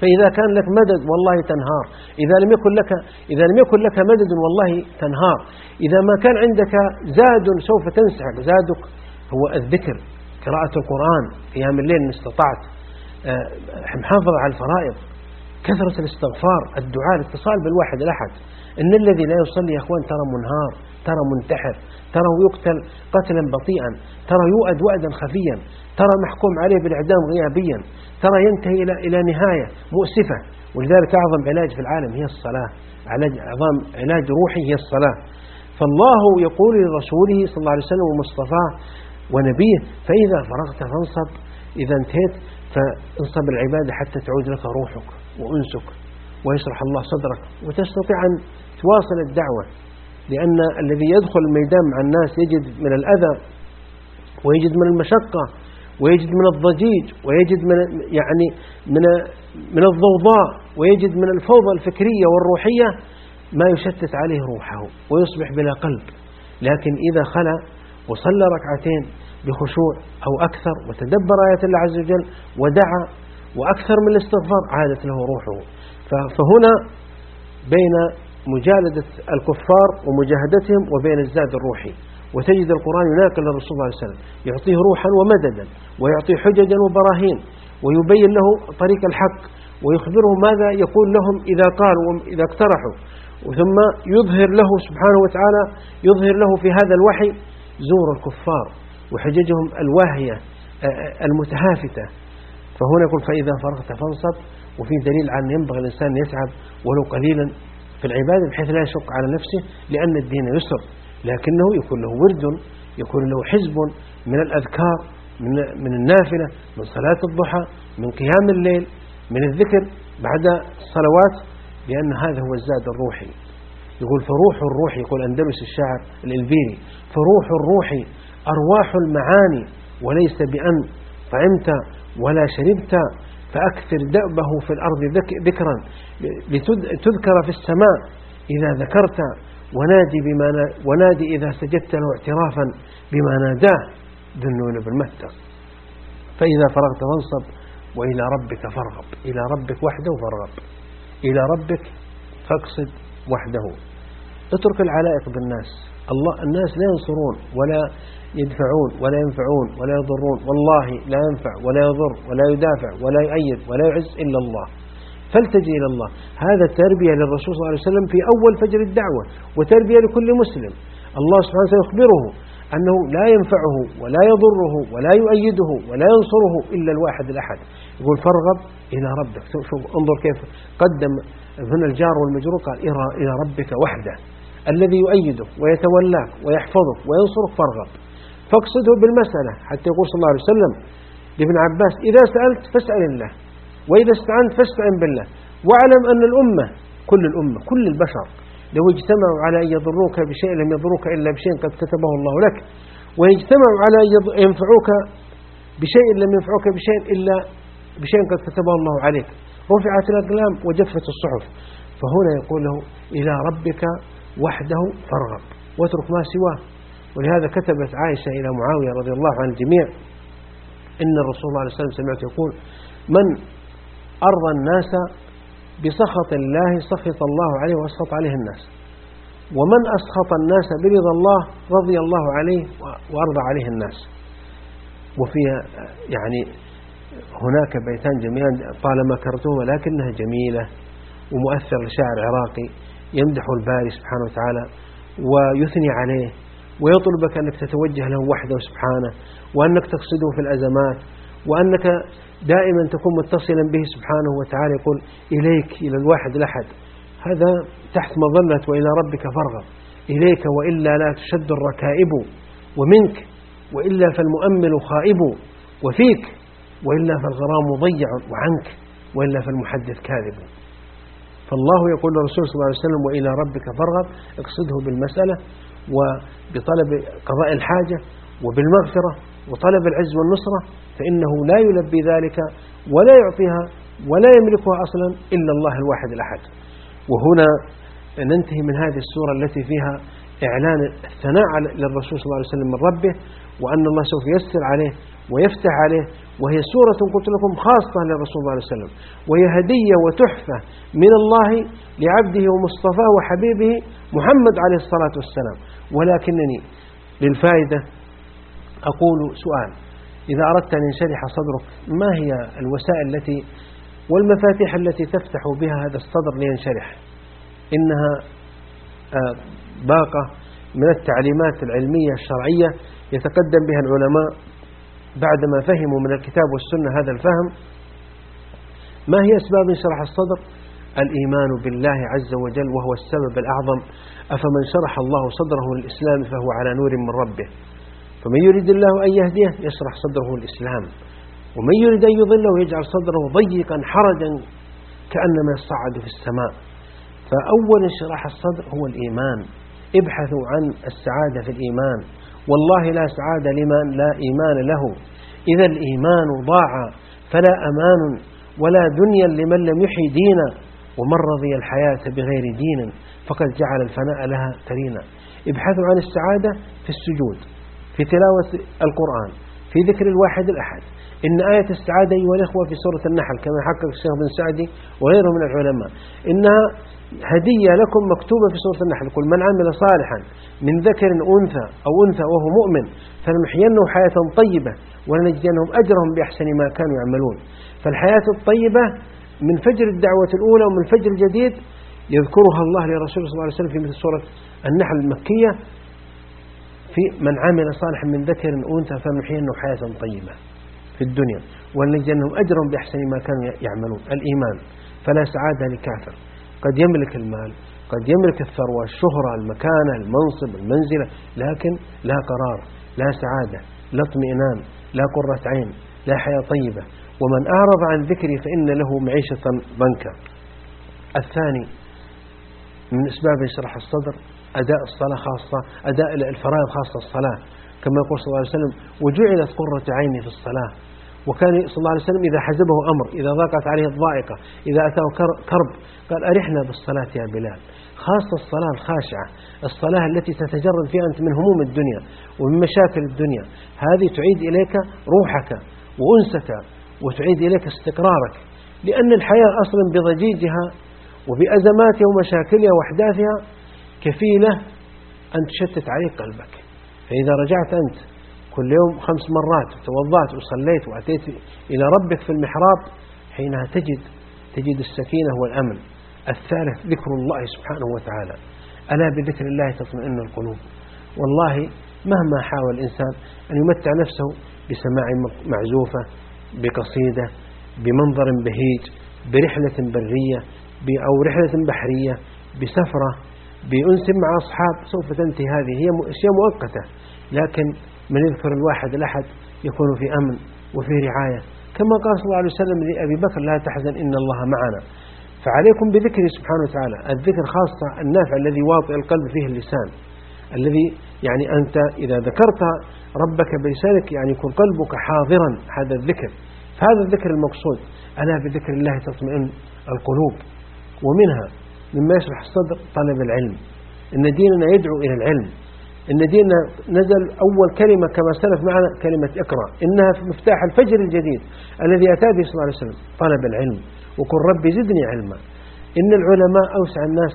Speaker 2: فإذا كان لك مدد والله تنهار. إذا لم يكن لك إذا لم يكن لك مدد والله تنهار. إذا ما كان عندك زاد سوف تنسحق. زادك هو الذكر قراءة القرآن قيام الليل إن استطعت. محافظة على الفرائض. كثرة الاستغفار الدعاء الاتصال بالواحد الأحد. إن الذي لا يصلي يا أخوان ترى منهار ترى منتحر ترى يقتل قتلا بطيئا ترى يؤد وأدا خفيا ترى محكوم عليه بالإعدام غيابيا ترى ينتهي إلى إلى نهاية مؤسفة. ولذلك أعظم علاج في العالم هي الصلاة. علاج أعظم علاج روحي هي الصلاة. فالله يقول لرسوله صلى الله عليه وسلم ومصطفاه ونبيه فإذا فرغت فانصب إذا انتهيت فانصب العبادة حتى تعود لك روحك وأنسك ويشرح الله صدرك وتستطيع أن تواصل الدعوة لأن الذي يدخل الميدان مع الناس يجد من الأذى ويجد من المشقة ويجد من الضجيج ويجد من يعني من من الضوضاء ويجد من الفوضى الفكرية والروحية ما يشتت عليه روحه ويصبح بلا قلب لكن إذا خلى وصلى ركعتين بخشوع أو أكثر وتدبر آيات الله عز وجل ودعا وأكثر من الاستغفار عادت له روحه. فهنا بين مجالدة الكفار ومجاهدتهم وبين الزاد الروحي. وتجد القرآن يناقل الرسول صلى الله عليه وسلم يعطيه روحا ومددا ويعطيه حججا وبراهين ويبين له طريق الحق ويخبره ماذا يقول لهم إذا قالوا إذا اقترحوا. ثم يظهر له سبحانه وتعالى يظهر له في هذا الوحي زور الكفار. وحججهم الواهية المتهافتة. فهنا يقول فإذا فرغت فانصب وفي دليل أن ينبغي الإنسان يتعب ولو قليلا في العبادة بحيث لا يشق على نفسه لأن الدين يسر. لكنه يكون له ورد يكون له حزب من الأذكار من, من النافلة من صلاة الضحى من قيام الليل من الذكر بعد الصلوات لأن هذا هو الزاد الروحي. يقول فروح الروح يقول أندلس الشاعر الإلبيري فروح الروح أرواح المعاني وليس بأن طعمت ولا شربت فأكثر دأبه في الأرض ذكرا. لتذكر في السماء إذا ذكرت ونادي, بما ونادي إذا سجدت له اعترافا بما ناداه ذنون بالمتى فإذا فرغت فانصب وإلى ربك فارغب. إلى ربك وحده فارغب. إلى ربك فاقصد وحده. اترك العلائق بالناس. الله الناس لا ينصرون ولا يدفعون ولا ينفعون ولا يضرون. والله لا ينفع ولا يضر ولا يدافع ولا يؤيد ولا يعز إلا الله. فالتجي إلى الله. هذا تربية للرسول صلى الله عليه وسلم في أول فجر الدعوة وتربية لكل مسلم. الله سبحانه وتعالى يخبره أنه لا ينفعه ولا يضره ولا يؤيده ولا ينصره إلا الواحد الأحد. يقول فارغب إلى ربك. شوف انظر كيف قدم هنا الجار والمجرور قال إلى ربك وحده. الذي يؤيدك ويتولاك ويحفظك وينصرك فارغب. فاقصده بالمسألة. حتى يقول صلى الله عليه وسلم لابن عباس إذا سألت فاسأل الله وإذا استعنت فاستعن بالله. واعلم أن الأمة كل الأمة كل البشر لو اجتمعوا على أن يضروك بشيء لم يضروك إلا بشيء قد كتبه الله لك. وإن اجتمعوا على أن ينفعوك بشيء لم ينفعوك بشيء إلا بشيء قد كتبه الله عليك. رفعت الأقلام وجفت الصحف. فهنا يقول له إلى ربك وحده فارغب. واترك ما سواه. ولهذا كتبت عائشة إلى معاوية رضي الله عن الجميع إن الرسول صلى الله عليه وسلم سمعت يقول من أرضى الناس بسخط الله سخط الله عليه وأسخط عليه الناس. ومن أسخط الناس برضا الله رضي الله عليه وأرضى عليه الناس. وفي يعني هناك بيتان جميلان طالما كرتوه ولكنها جميلة ومؤثر لشاعر عراقي يمدح الباري سبحانه وتعالى ويثني عليه ويطلبك أنك تتوجه له وحده سبحانه وأنك تقصده في الأزمات وأنك دائما تكون متصلا به سبحانه وتعالى يقول إليك إلى الواحد الأحد. هذا تحت مظلة وإلى ربك فارغب إليك وإلا لا تشد الركائب ومنك وإلا فالمؤمل خائب وفيك وإلا فالغرام ضيع وعنك وإلا فالمحدث كاذب. فالله يقول للرسول صلى الله عليه وسلم وإلى ربك فارغب اقصده بالمسألة وبطلب قضاء الحاجة وبالمغفرة وطلب العز والنصرة فإنه لا يلبي ذلك ولا يعطيها ولا يملكها أصلا إلا الله الواحد الأحد. وهنا ننتهي من هذه السورة التي فيها إعلان الثناء للرسول صلى الله عليه وسلم من ربه وأن الله سوف يسر عليه ويفتح عليه وهي سورة قلت لكم خاصة للرسول صلى الله عليه وسلم وهي هدية وتحفة من الله لعبده ومصطفاه وحبيبه محمد عليه الصلاة والسلام. ولكنني للفائدة أقول سؤال. إذا أردت أن ينشرح صدرك ما هي الوسائل التي والمفاتيح التي تفتح بها هذا الصدر لينشرح؟ إنها آه، باقة من التعليمات العلمية الشرعية يتقدم بها العلماء بعدما فهموا من الكتاب والسنة هذا الفهم ما هي أسباب انشرح الصدر؟ الإيمان بالله عز وجل وهو السبب الأعظم. أفمن شرح الله صدره للإسلام فهو على نور من ربه. فمن يريد الله أن يهديه يشرح صدره الإسلام ومن يريد أن يضله يجعل صدره ضيقا حرجا كأنما يصعد في السماء. فأول انشراح الصدر هو الإيمان. ابحثوا عن السعادة في الإيمان. والله لا سعادة لمن لا إيمان له. إذا الإيمان ضاع فلا أمان ولا دنيا لمن لم يحي دينا. ومن رضي الحياة بغير دين فقد جعل الفناء لها ترينا. ابحثوا عن السعادة في السجود في تلاوة القرآن في ذكر الواحد الأحد. إن آية السعادة أيها الإخوة في سورة النحل كما حقق الشيخ بن سعدي وغيره من العلماء إنها هدية لكم مكتوبة في سورة النحل. قل من عمل صالحا من ذكر أنثى أو أنثى وهو مؤمن فلنحيينه حياة طيبة ولنجزينهم أجرهم بأحسن ما كانوا يعملون. فالحياة الطيبة من فجر الدعوة الأولى ومن فجر الجديد يذكرها الله لرسوله صلى الله عليه وسلم في مثل سورة النحل المكية في من عمل صالحا من ذكر أنثى فلنحيينه حياة طيبة في الدنيا ولنجزينهم أجرهم بأحسن ما كانوا يعملون. الإيمان فلا سعادة لكافر قد يملك المال قد يملك الثروة الشهرة المكانة المنصب المنزلة لكن لا قرار لا سعادة لا اطمئنان لا قرة عين لا حياة طيبة. ومن أعرض عن ذكري فإن له معيشة ضنكا. الثاني من أسباب يشرح الصدر أداء الصلاة خاصة أداء الفرائض خاصة الصلاة. كما يقول صلى الله عليه وسلم وجعلت قرة عيني في الصلاة. وكان صلى الله عليه وسلم إذا حزبه أمر إذا ضاقت عليه الضائقة إذا أتاه كرب قال أرحنا بالصلاة يا بلال. خاصة الصلاة الخاشعة الصلاة التي تتجرد فيها أنت من هموم الدنيا ومن مشاكل الدنيا. هذه تعيد إليك روحك وأنسك وتعيد إليك استقرارك لأن الحياة أصلا بضجيجها وبأزماتها ومشاكلها وأحداثها كفيلة أن تشتت عليك قلبك. فإذا رجعت أنت كل يوم خمس مرات توضأت وصليت وأتيت إلى ربك في المحراب حينها تجد تجد السكينة والأمن الثالث ذكر الله سبحانه وتعالى. ألا بذكر الله تطمئن القلوب؟ والله مهما حاول الإنسان أن يمتع نفسه بسماع معزوفة بقصيدة بمنظر بهيج برحلة برية أو رحلة بحرية بسفرة بأنس مع أصحاب سوف تنتهي. هذه هي أشياء مؤقتة. لكن من يذكر الواحد الأحد يكون في أمن وفي رعاية. كما قال صلى الله عليه وسلم لأبي بكر لا تحزن إن الله معنا. فعليكم بذكره سبحانه وتعالى. الذكر خاصة النافع الذي واطئ القلب فيه اللسان الذي يعني أنت إذا ذكرت ربك بلسانك يعني يكون قلبك حاضرا. هذا الذكر فهذا الذكر المقصود. ألا بذكر الله تطمئن القلوب ومنها مما يشرح الصدر طلب العلم. إن ديننا يدعو إلى العلم. إن ديننا نزل أول كلمة كما سلف معنا كلمة اقرأ إنها في مفتاح الفجر الجديد الذي أتى به صلى الله عليه وسلم طلب العلم وقل ربي زدني علما. إن العلماء أوسع الناس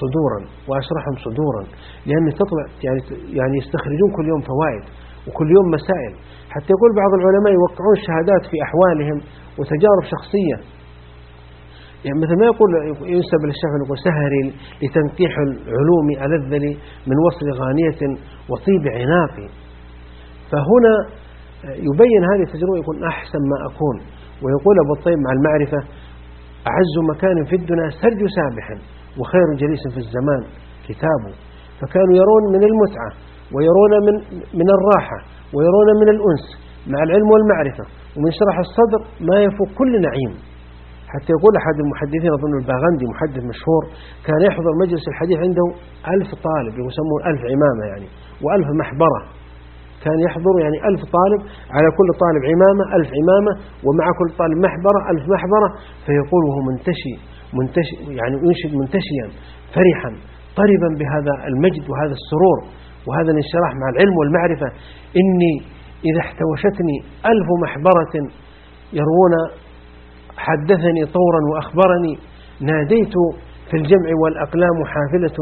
Speaker 2: صدورا وأشرحهم صدورا لأن تطلع يعني يعني يستخرجون كل يوم فوائد وكل يوم مسائل. حتى يقول بعض العلماء يوقعون شهادات في أحوالهم وتجارب شخصية. يعني مثل ما يقول ينسب للشافعي يقول سهري لتنقيح العلوم ألذ لي من وصل غانية وطيب عناقي فهنا يبين هذه التجربة يكون أحسن ما أكون. ويقول أبو الطيب مع المعرفة أعز مكان في الدنيا سرج سابح وخير جليس في الزمان كتابه فكانوا يرون من المتعة ويرون من من الراحة ويرون من الأنس مع العلم والمعرفة. ومن شرح الصدر ما يفوق كل نعيم. حتى يقول أحد المحدثين أظن الباغندي محدث مشهور كان يحضر مجلس الحديث عنده ألف طالب يسمون ألف عمامة يعني وألف محبرة. كان يحضر يعني ألف طالب على كل طالب عمامة ألف عمامة ومع كل طالب محبرة ألف محبرة فيقول وهو منتشي منتشي يعني ينشد منتشيا فرحا طربا بهذا المجد وهذا السرور وهذا الانشراح مع العلم والمعرفة. إني إذا احتوشتني ألف محبرة يروون حدثني طورا وأخبرني ناديت في الجمع والأقلام حافلة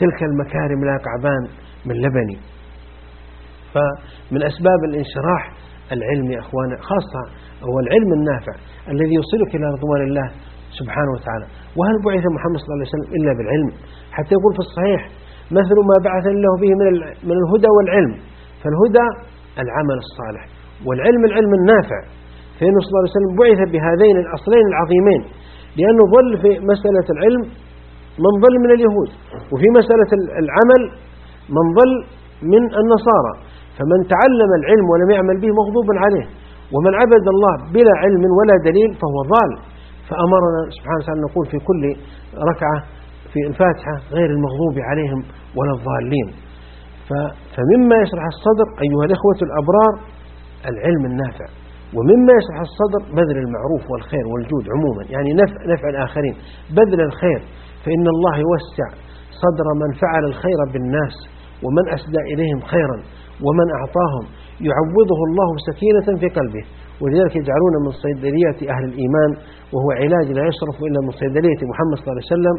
Speaker 2: تلك المكارم لا قعبان من لبني. فمن أسباب الانشراح العلم يا أخوانا خاصة هو العلم النافع الذي يوصلك إلى رضوان الله سبحانه وتعالى. وهل بعث محمد صلى الله عليه وسلم إلا بالعلم؟ حتى يقول في الصحيح مثل ما بعث الله به من الهدى والعلم. فالهدى العمل الصالح والعلم العلم النافع. فإنه صلى الله عليه وسلم بعث بهذين الأصلين العظيمين لأنه ظل في مسألة العلم من ظل من اليهود وفي مسألة العمل من ظل من النصارى. فمن تعلم العلم ولم يعمل به مغضوب عليه ومن عبد الله بلا علم ولا دليل فهو ضال. فأمرنا سبحانه وتعالى نقول في كل ركعة في الفاتحة غير المغضوب عليهم ولا الضالين. فمما يشرح الصدر أيها الإخوة الأبرار العلم النافع. ومما يشرح الصدر بذل المعروف والخير والجود عموما. يعني نفع, نفع الآخرين. بذل الخير فإن الله يوسع صدر من فعل الخير بالناس ومن أسدى إليهم خيرا ومن أعطاهم يعوضه الله سكينة في قلبه. ولذلك يجعلون من صيدلية أهل الإيمان وهو علاج لا يصرف إلا من صيدلية محمد صلى الله عليه وسلم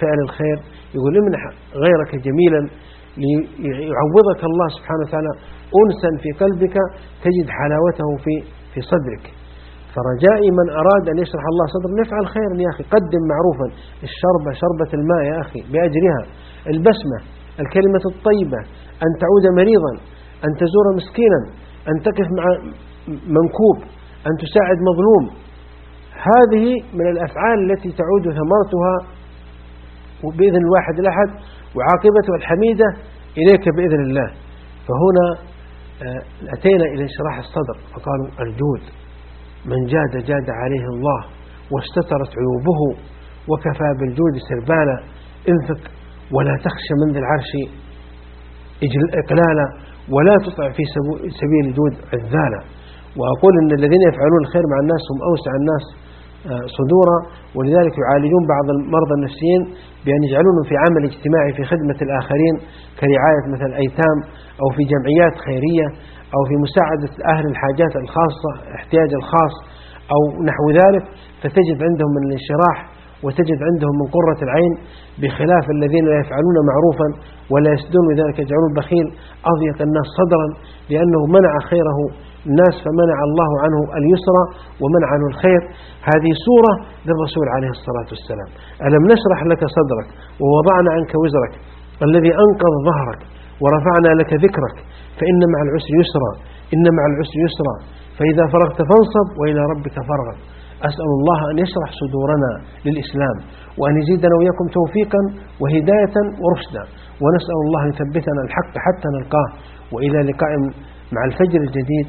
Speaker 2: فعل الخير. يقول امنح غيرك جميلا ليعوضك الله سبحانه وتعالى. أنسا في قلبك تجد حلاوته في في صدرك. فرجائي من أراد أن يشرح الله صدره نفعل خيرا يا أخي. قدم معروفا. الشربة شربة الماء يا أخي بأجرها. البسمة الكلمة الطيبة أن تعود مريضا أن تزور مسكينا أن تقف مع منكوب أن تساعد مظلوم. هذه من الأفعال التي تعود ثمرتها بإذن الواحد الأحد وعاقبتها الحميدة إليك بإذن الله. فهنا آه، أتينا إلى انشراح الصدر فقالوا الجود من جاد جاد عليه الله واستترت عيوبه وكفى بالجود سربالا انفق ولا تخشى من ذي العرش إقلالا ولا تطع في سبيل الجود عذالا وأقول أن الذين يفعلون الخير مع الناس هم أوسع الناس صدورا ولذلك يعالجون بعض المرضى النفسيين بأن يجعلونهم في عمل اجتماعي في خدمة الآخرين كرعاية مثل الأيتام أو في جمعيات خيرية أو في مساعدة أهل الحاجات الخاصة احتياج الخاص أو نحو ذلك. فتجد عندهم من الانشراح وتجد عندهم من قرة العين بخلاف الذين لا يفعلون معروفا ولا يسدون لذلك يجعلون البخيل أضيق الناس صدرا لأنه منع خيره الناس فمنع الله عنه اليسرى ومنع عنه الخير. هذه سورة للرسول عليه الصلاة والسلام. ألم نشرح لك صدرك ووضعنا عنك وزرك الذي أنقذ ظهرك ورفعنا لك ذكرك؟ فإن مع العسر يسرا. إن مع العسر يسرا. فإذا فرغت فانصب وإلى ربك فارغب. أسأل الله أن يشرح صدورنا للإسلام وأن يزيدنا وإياكم توفيقا وهداية ورشدا. ونسأل الله أن يثبتنا الحق حتى نلقاه. وإلى لقاء مع الفجر الجديد.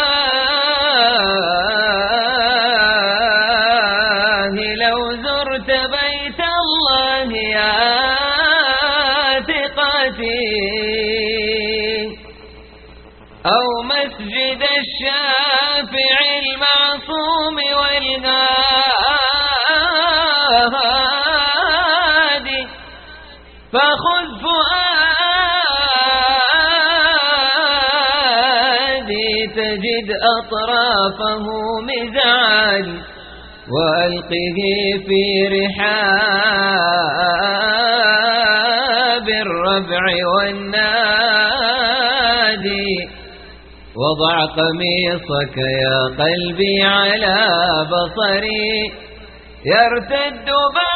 Speaker 1: تجد أطرافه مزعاج وألقه في رحاب الربع والنادي وضع قميصك يا قلبي على بصري يرتد بعد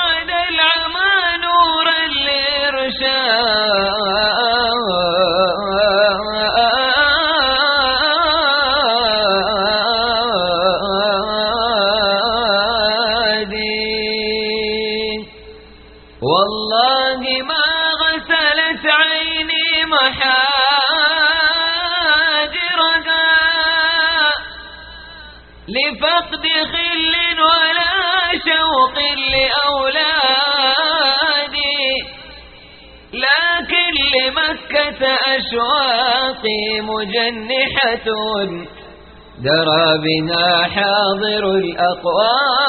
Speaker 1: أشواقي مجنحة درى بنا حاضر الأقوام.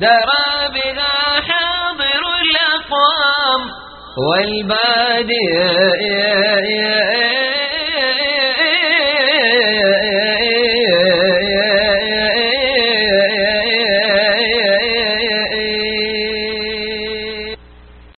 Speaker 1: درى بنا حاضر الأقوام. والبادئ